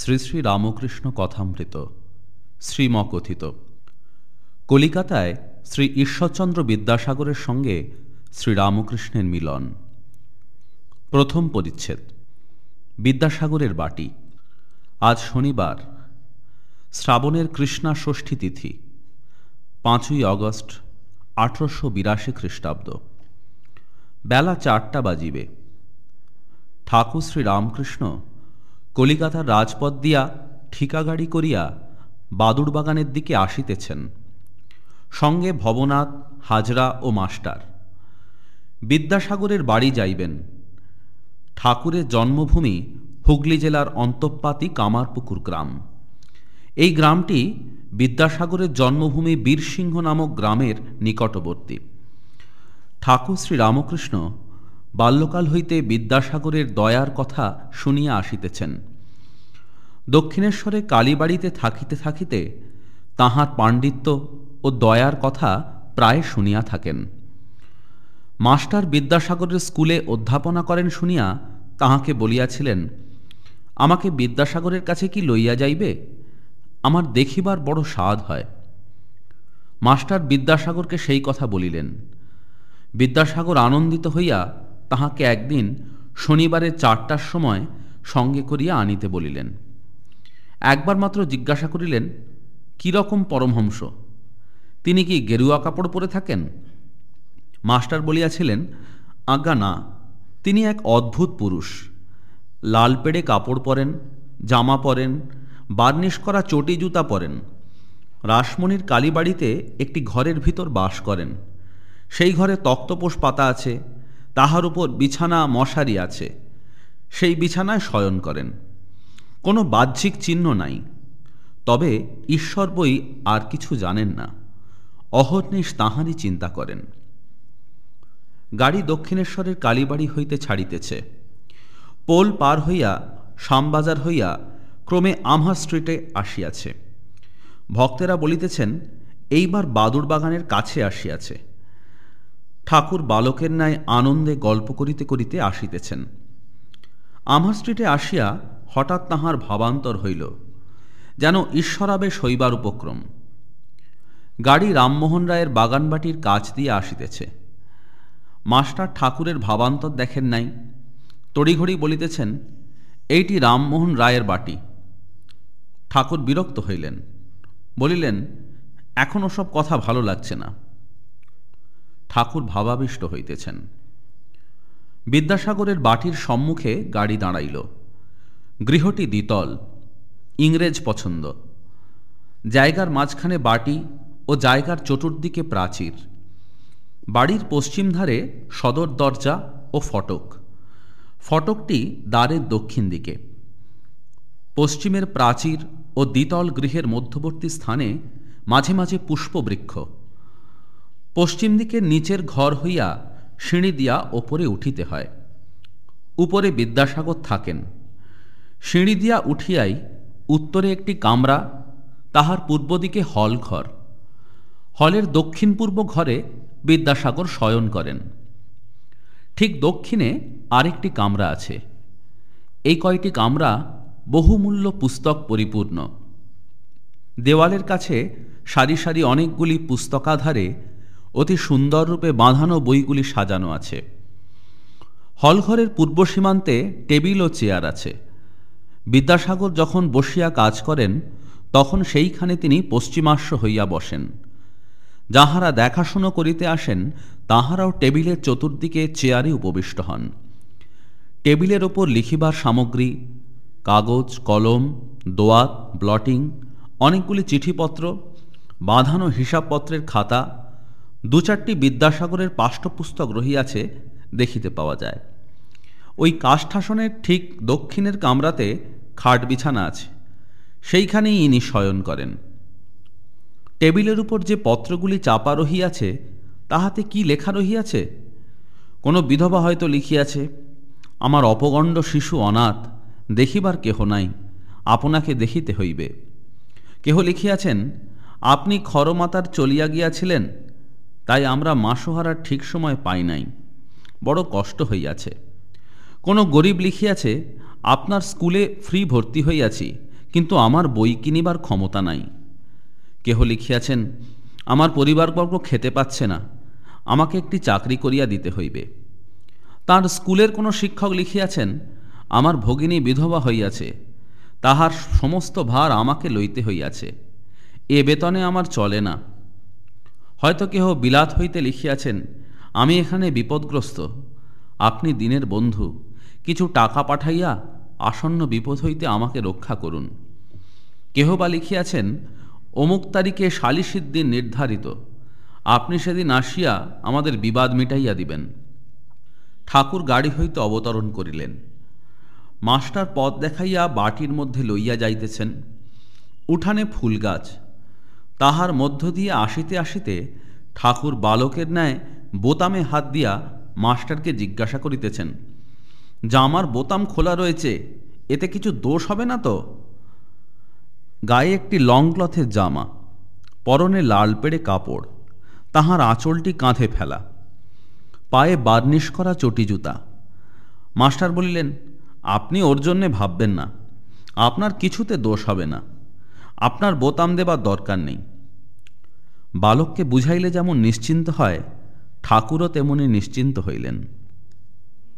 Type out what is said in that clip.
শ্রী শ্রী রামকৃষ্ণ কথামৃত, শ্রীমকথিত। কলিকাতায় শ্রী ঈশ্বরচন্দ্র বিদ্যাসাগরের সঙ্গে শ্রীরামকৃষ্ণের মিলন। প্রথম পরিচ্ছেদ, বিদ্যাসাগরের বাটি। আজ শনিবার, শ্রাবণের কৃষ্ণা ষষ্ঠী তিথি, পাঁচই অগস্ট, আঠারোশো বিরাশি খ্রিস্টাব্দ। বেলা চারটা বাজিবে। ঠাকুর শ্রী রামকৃষ্ণ কলিকাতার রাজপথ দিয়া ঠিকা গাড়ি করিয়া বাদুড়বাগানের দিকে আসিতেছেন। সঙ্গে ভবনাথ, হাজরা ও মাস্টার। বিদ্যাসাগরের বাড়ি যাইবেন। ঠাকুরের জন্মভূমি হুগলি জেলার অন্তঃপাতি কামারপুকুর গ্রাম। এই গ্রামটি বিদ্যাসাগরের জন্মভূমি বীরসিংহ নামক গ্রামের নিকটবর্তী। ঠাকুর শ্রী রামকৃষ্ণ বাল্যকাল হইতে বিদ্যাসাগরের দয়ার কথা শুনিয়া আসিতেছেন। দক্ষিণেশ্বরে কালীবাড়িতে থাকিতে থাকিতে তাহার পাণ্ডিত্য ও দয়ার কথা প্রায় শুনিয়া থাকেন। মাস্টার বিদ্যাসাগরের স্কুলে অধ্যাপনা করেন শুনিয়া তাহাকে বলিয়াছিলেন, আমাকে বিদ্যাসাগরের কাছে কি লইয়া যাইবে? আমার দেখিবার বড় স্বাদ হয়। মাস্টার বিদ্যাসাগরকে সেই কথা বলিলেন। বিদ্যাসাগর আনন্দিত হইয়া তাহাকে একদিন শনিবারের চারটার সময় সঙ্গে করিয়া আনিতে বলিলেন। একবার মাত্র জিজ্ঞাসা করিলেন কীরকম পরমহংস? তিনি কি গেরুয়া কাপড় পরে থাকেন? মাস্টার বলিয়াছিলেন, আজ্ঞা না, তিনি এক অদ্ভুত পুরুষ। লাল পেড়ে কাপড় পরেন, জামা পরেন, বার্নিশ করা চটি জুতা পরেন। রাসমণির কালীবাড়িতে একটি ঘরের ভিতর বাস করেন। সেই ঘরে তক্তপোষ পাতা আছে, তাহার উপর বিছানা মশারি আছে। সেই বিছানায় শয়ন করেন। কোনো বাহ্যিক চিহ্ন নাই। তবে ঈশ্বর বই আর কিছু জানেন না। অহর্নিশ তাহারই চিন্তা করেন। গাড়ি দক্ষিণেশ্বরের কালীবাড়ি হইতে ছাড়িতেছে। পোল পার হইয়া, শ্যামবাজার হইয়া ক্রমে আমহা স্ট্রিটে আসিয়াছে। ভক্তেরা বলিতেছেন, এইবার বাদুর বাগানের কাছে আসিয়াছে। ঠাকুর বালকের ন্যায় আনন্দে গল্প করিতে করিতে আসিতেছেন। আমার স্ট্রিটে আসিয়া হঠাৎ তাহার ভাবান্তর হইল, যেন ঈশ্বরাবে শৈবার উপক্রম। গাড়ি রামমোহন রায়ের বাগানবাটির কাছ দিয়ে আসিতেছে। মাস্টার ঠাকুরের ভাবান্তর দেখেন নাই। তড়িঘড়ি বলিতেছেন, এইটি রামমোহন রায়ের বাটি। ঠাকুর বিরক্ত হইলেন, বলিলেন, এখন ওসব কথা ভালো লাগছে না। ঠাকুর ভাবাবিষ্ট হইতেছেন। বিদ্যাসাগরের বাটির সম্মুখে গাড়ি দাঁড়াইল। গৃহটি দ্বিতল, ইংরেজ পছন্দ। জায়গার মাঝখানে বাটি ও জায়গার চতুর্দিকে প্রাচীর। বাড়ির পশ্চিম ধারে সদর দরজা ও ফটক। ফটকটি দ্বারের দক্ষিণ দিকে। পশ্চিমের প্রাচীর ও দ্বিতল গৃহের মধ্যবর্তী স্থানে মাঝে মাঝে পুষ্পবৃক্ষ। পশ্চিম দিকের নিচের ঘর হইয়া সিঁড়ি দিয়া ওপরে উঠিতে হয়। উপরে বিদ্যাসাগর থাকেন। সিঁড়ি দিয়া উঠিয়াই উত্তরে একটি কামরা, তাহার পূর্ব দিকে হল ঘর। হলের দক্ষিণ পূর্ব ঘরে বিদ্যাসাগর শয়ন করেন। ঠিক দক্ষিণে আরেকটি কামরা আছে। এই কয়টি কামরা বহুমূল্য পুস্তক পরিপূর্ণ। দেওয়ালের কাছে সারি সারি অনেকগুলি পুস্তকাধারে অতি সুন্দররূপে বাঁধানো বইগুলি সাজানো আছে। হলঘরের পূর্ব সীমান্তে টেবিল ও চেয়ার আছে। বিদ্যাসাগর যখন বসিয়া কাজ করেন, তখন সেইখানে তিনি পশ্চিমাস্য হইয়া বসেন। যাহারা দেখাশুনো করিতে আসেন, তাহারাও টেবিলের চতুর্দিকে চেয়ারে উপবিষ্ট হন। টেবিলের ওপর লিখিবার সামগ্রী, কাগজ, কলম, দোয়াত, ব্লটিং, অনেকগুলি চিঠিপত্র, বাঁধানো হিসাবপত্রের খাতা দু চারটি বিদ্যাসাগরের পাঠ্যপুস্তক রহিয়াছে, দেখিতে পাওয়া যায়। ওই কাষ্ঠাসনের ঠিক দক্ষিণের কামরাতে খাট বিছানা আছে। সেইখানেই ইনি শয়ন করেন। টেবিলের উপর যে পত্রগুলি চাপা রহিয়াছে, তাহাতে কি লেখা রহিয়াছে? কোনো বিধবা হয়তো লিখিয়াছে, আমার অপগণ্ড শিশু অনাথ, দেখিবার কেহ নাই, আপনাকে দেখিতে হইবে। কেহ লিখিয়াছেন, আপনি খরমাতার চলিয়া গিয়াছিলেন, তাই আমরা মাসোহারার ঠিক সময় পাই নাই, বড় কষ্ট হইয়াছে। কোনো গরিব লিখিয়াছে, আপনার স্কুলে ফ্রি ভর্তি হইয়াছি, কিন্তু আমার বই কিনিবার ক্ষমতা নাই। কেহ লিখিয়াছেন, আমার পরিবারবর্গ খেতে পাচ্ছে না, আমাকে একটি চাকরি করিয়া দিতে হইবে। তার স্কুলের কোনো শিক্ষক লিখিয়াছেন, আমার ভগিনী বিধবা হইয়াছে, তাহার সমস্ত ভার আমাকে লইতে হইয়াছে, এ বেতনে আমার চলে না। হয়তো কেহ বিলাত হইতে লিখিয়াছেন, আমি এখানে বিপদগ্রস্ত, আপনি দিনের বন্ধু। কিছু টাকা পাঠাইয়া আসন্ন বিপদ হইতে আমাকে রক্ষা করুন। কেহ বা লিখিয়াছেন, অমুক তারিখে সালিসির দিন নির্ধারিত। আপনি সেদিন আসিয়া আমাদের বিবাদ মিটাইয়া দিবেন। ঠাকুর গাড়ি হইতে অবতরণ করিলেন। মাস্টার পথ দেখাইয়া বাটির মধ্যে লইয়া যাইতেছেন। উঠানে ফুল গাছ। তাহার মধ্য দিয়ে আসিতে আসিতে ঠাকুর বালকের ন্যায় বোতামে হাত দিয়া মাস্টারকে জিজ্ঞাসা করিতেছেন জামার বোতাম খোলা রয়েছে, এতে কিছু দোষ হবে না তো? গায়ে একটি লং ক্লথের জামা, পরনে লাল পেড়ে কাপড়, তাহার আঁচলটি কাঁধে ফেলা, পায়ে বার্নিশ করা চটি জুতা। মাস্টার বলিলেন, আপনি ওর জন্যে ভাববেন না, আপনার কিছুতে দোষ হবে না, আপনার বোতাম দেবার দরকার নেই। বালককে বুঝাইলে যেমন নিশ্চিন্ত হয়, ঠাকুরও তেমনি নিশ্চিন্ত হইলেন।